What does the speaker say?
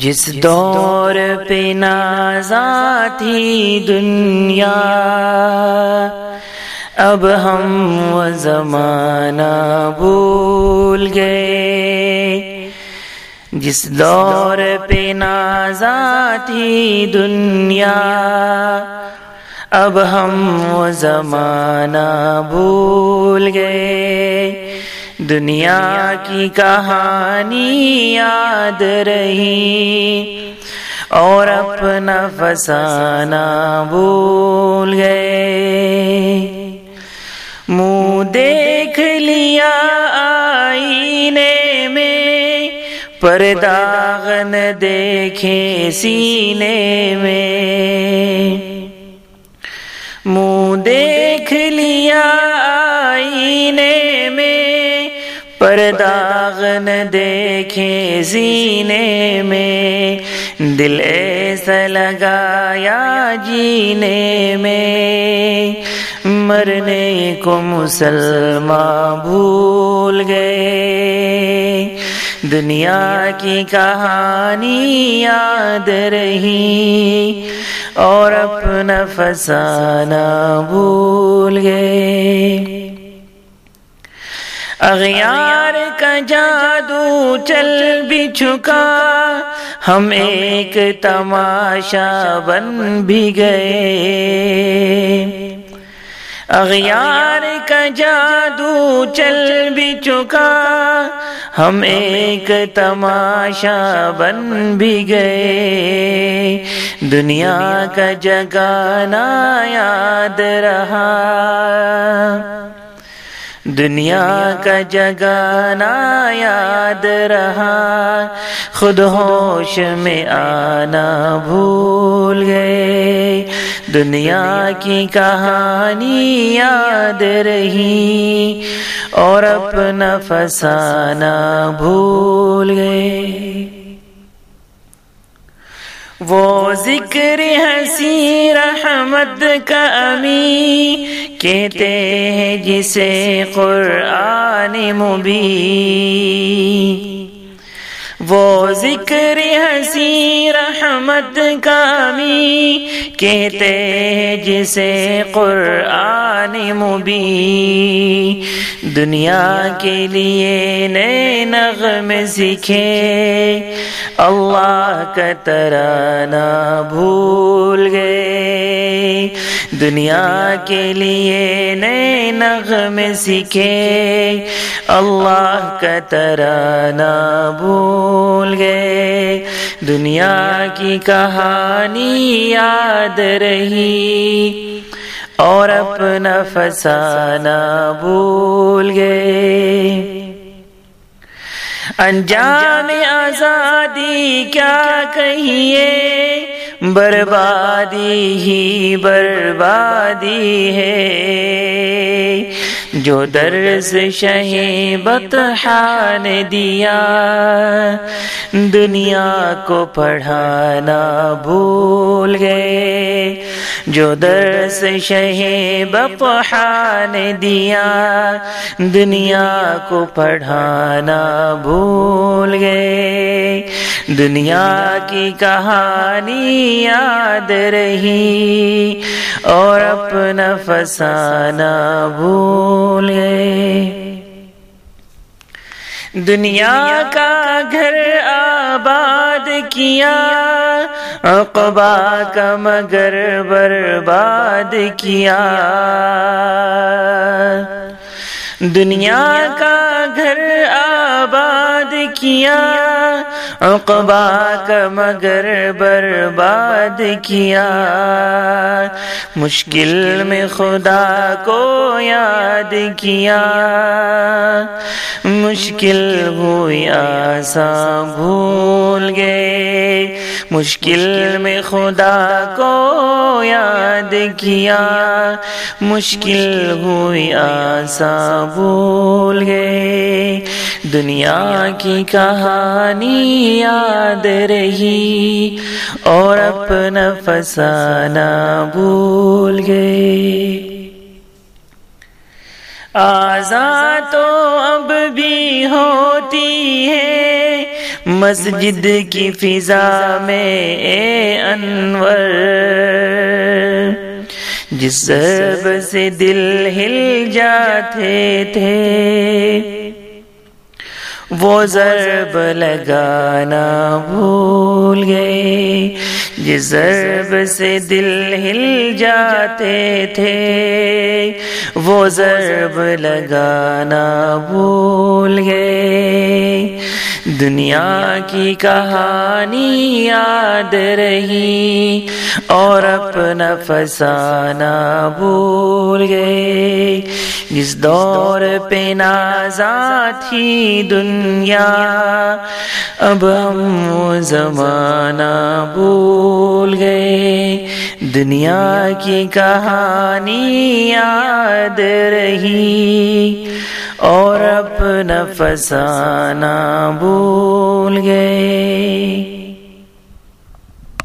جس دور پہ تھی دنیا اب ہم وہ زمانہ بھول گئے۔ جس دور پہ تھی دنیا اب ہم وہ زمانہ بھول گئے۔ دنیا کی کہانی یاد رہی اور اپنا فسانہ بھول گئے۔ منہ دیکھ لیا آئینے میں پر داغن دیکھے سینے میں۔ پر داغ نہ دیکھے زینے میں، دل ایسا لگایا جینے میں۔ مرنے کو مسلمان بھول گئے۔ دنیا کی کہانی یاد رہی اور اپنا فسانہ بھول گئے۔ اغیار کا جادو چل بھی چکا۔ ہم ایک تماشا بن بھی گئے۔ اغیار کا جادو چل بھی چکا۔ ہم ایک تماشا بن بھی گئے۔ دنیا کا جگانا یاد رہا۔ دنیا کا جگانا یاد رہا۔ خود ہوش میں آنا بھول گئے۔ دنیا کی کہانی یاد رہی اور اپنا فسانہ بھول گئے۔ وہ ذکر ہنسی رحمت کا امی کہتے ہیں جسے قرآن مبی وہ ذکر ہنسی رحمت کامی کہتے ہیں جسے قرآن مبی دنیا کے لیے نئے نغم سیکھے۔ اللہ کا ترانہ بھول گئے۔ دنیا کے لیے نئے نغم سیکھے۔ اللہ کا ترانہ بھول گئے۔ دنیا کی کہانی یاد رہی۔ اور اپنا فسانہ بھول گئے۔ انجام آزادی کیا کہیے؟ بربادی ہی بربادی ہے۔ جو درس شہیبت نے دیا، دنیا کو پڑھانا بھول گئے۔ جو درس شہیب نے دیا، دنیا کو پڑھانا بھول گئے۔ دنیا کی کہانی یاد رہی اور اپنا فسانہ بھول گئے۔ دنیا کا گھر آباد کیا اقبا کا مگر برباد کیا۔ دنیا کا گھر آباد کیا اقبا کا مگر برباد کیا۔ مشکل میں خدا کو یاد کیا۔ مشکل ہوئی آسان بھول گئے۔ مشکل میں خدا کو یاد کیا، مشکل ہوئی آسان بھول گئے۔ دنیا کی کہانی یاد رہی اور اپنا فسانہ بھول گئے۔ آزاد تو اب بھی ہوتی ہے مسجد کی فضا میں اے انور، جس ضرب سے دل ہل جاتے تھے، وہ ضرب لگانا بھول گئے۔ جس ضرب سے دل ہل جاتے تھے۔ وہ ضرب لگانا بھول گئے۔ دنیا کی کہانی یاد رہی اور اپنا فسانہ بھول گئے۔ جس دور پہ نازا تھی دنیا، اب ہم وہ زمانہ بھول گئے۔ دنیا کی کہانی یاد رہی۔ اور اپنا فسانہ بھول گئے۔